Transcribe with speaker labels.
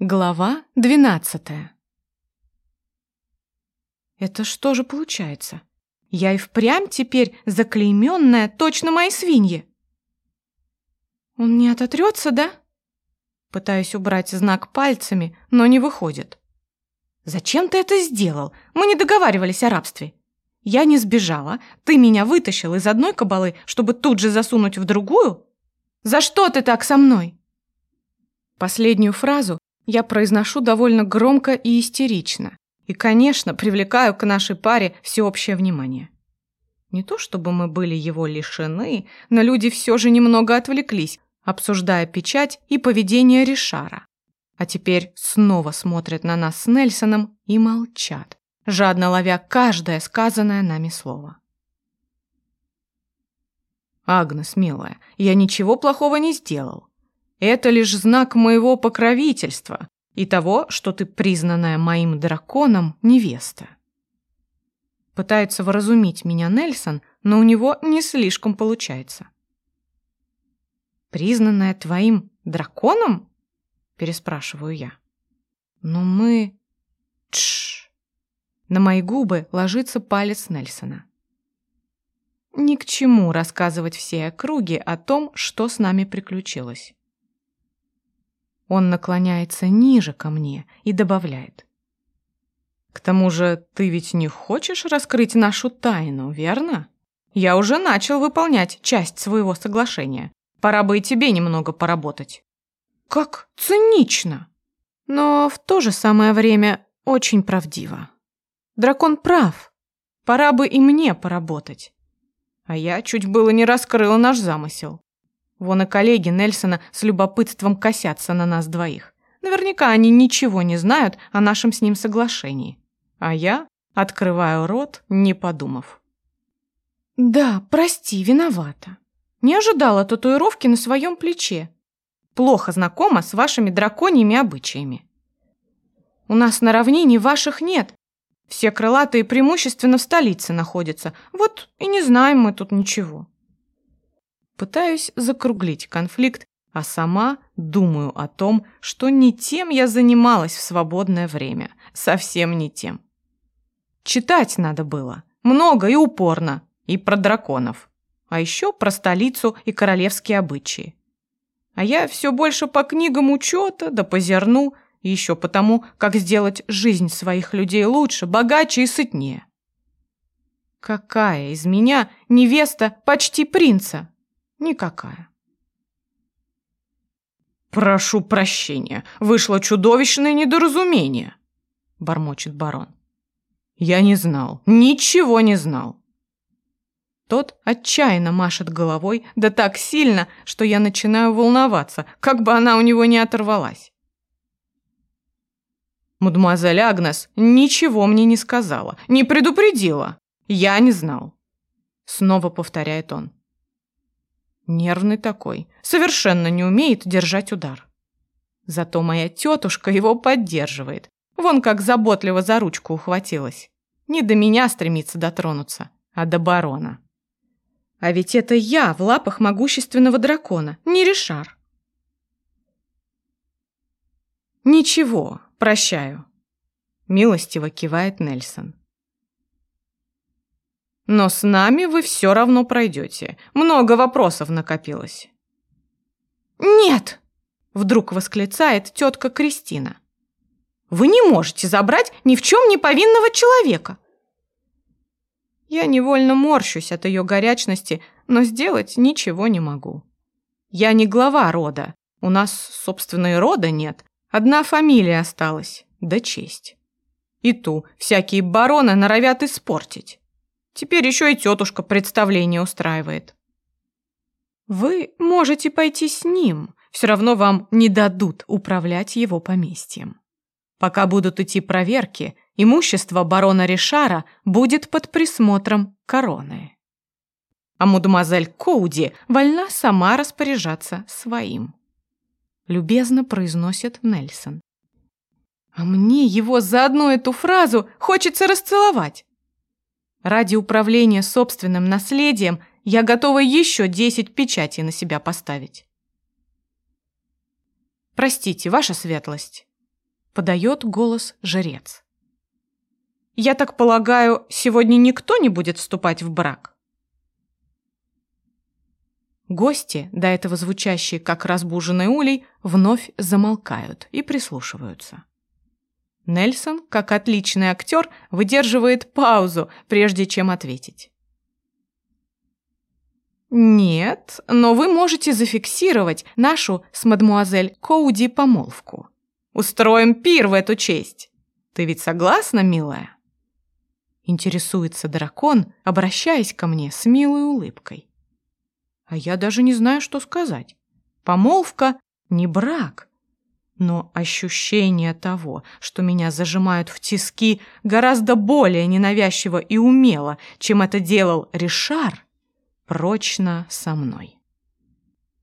Speaker 1: Глава двенадцатая. Это что же получается? Я и впрямь теперь заклейменная точно мои свиньи. Он не ототрется, да? Пытаюсь убрать знак пальцами, но не выходит. Зачем ты это сделал? Мы не договаривались о рабстве. Я не сбежала, ты меня вытащил из одной кабалы, чтобы тут же засунуть в другую? За что ты так со мной? Последнюю фразу я произношу довольно громко и истерично. И, конечно, привлекаю к нашей паре всеобщее внимание. Не то чтобы мы были его лишены, но люди все же немного отвлеклись, обсуждая печать и поведение Ришара. А теперь снова смотрят на нас с Нельсоном и молчат, жадно ловя каждое сказанное нами слово. «Агнес, милая, я ничего плохого не сделал. Это лишь знак моего покровительства и того, что ты признанная моим драконом невеста. Пытается вразумить меня Нельсон, но у него не слишком получается. Признанная твоим драконом? Переспрашиваю я. Но мы... Тш. На мои губы ложится палец Нельсона. Ни к чему рассказывать всей округе о том, что с нами приключилось. Он наклоняется ниже ко мне и добавляет. «К тому же ты ведь не хочешь раскрыть нашу тайну, верно? Я уже начал выполнять часть своего соглашения. Пора бы и тебе немного поработать». «Как цинично!» Но в то же самое время очень правдиво. Дракон прав. Пора бы и мне поработать. А я чуть было не раскрыла наш замысел. Вон и коллеги Нельсона с любопытством косятся на нас двоих. Наверняка они ничего не знают о нашем с ним соглашении. А я открываю рот, не подумав. «Да, прости, виновата. Не ожидала татуировки на своем плече. Плохо знакома с вашими драконьими обычаями. У нас на равнине ваших нет. Все крылатые преимущественно в столице находятся. Вот и не знаем мы тут ничего». Пытаюсь закруглить конфликт, а сама думаю о том, что не тем я занималась в свободное время. Совсем не тем. Читать надо было. Много и упорно. И про драконов. А еще про столицу и королевские обычаи. А я все больше по книгам учета, да по зерну, еще потому, как сделать жизнь своих людей лучше, богаче и сытнее. Какая из меня невеста почти принца? Никакая. «Прошу прощения, вышло чудовищное недоразумение», — бормочет барон. «Я не знал, ничего не знал». Тот отчаянно машет головой, да так сильно, что я начинаю волноваться, как бы она у него не оторвалась. Мадемуазель Агнес ничего мне не сказала, не предупредила. Я не знал. Снова повторяет он. Нервный такой, совершенно не умеет держать удар. Зато моя тетушка его поддерживает. Вон как заботливо за ручку ухватилась. Не до меня стремится дотронуться, а до барона. А ведь это я в лапах могущественного дракона, не Ришар. Ничего, прощаю. Милостиво кивает Нельсон. Но с нами вы все равно пройдете. Много вопросов накопилось». «Нет!» — вдруг восклицает тетка Кристина. «Вы не можете забрать ни в чем не повинного человека!» Я невольно морщусь от ее горячности, но сделать ничего не могу. Я не глава рода. У нас, собственно, и рода нет. Одна фамилия осталась, да честь. И ту всякие бароны норовят испортить. Теперь еще и тетушка представление устраивает. Вы можете пойти с ним, все равно вам не дадут управлять его поместьем. Пока будут идти проверки, имущество барона Ришара будет под присмотром короны. А мадемуазель Коуди вольна сама распоряжаться своим. Любезно произносит Нельсон. А мне его за одну эту фразу хочется расцеловать. Ради управления собственным наследием я готова еще десять печатей на себя поставить. Простите, ваша светлость. подает голос жрец. «Я так полагаю, сегодня никто не будет вступать в брак?» Гости, до этого звучащие как разбуженный улей, вновь замолкают и прислушиваются. Нельсон, как отличный актер, выдерживает паузу, прежде чем ответить. «Нет, но вы можете зафиксировать нашу с мадмуазель Коуди помолвку. Устроим пир в эту честь. Ты ведь согласна, милая?» Интересуется дракон, обращаясь ко мне с милой улыбкой. А я даже не знаю, что сказать. Помолвка — не брак. Но ощущение того, что меня зажимают в тиски, гораздо более ненавязчиво и умело, чем это делал Ришар, прочно со мной.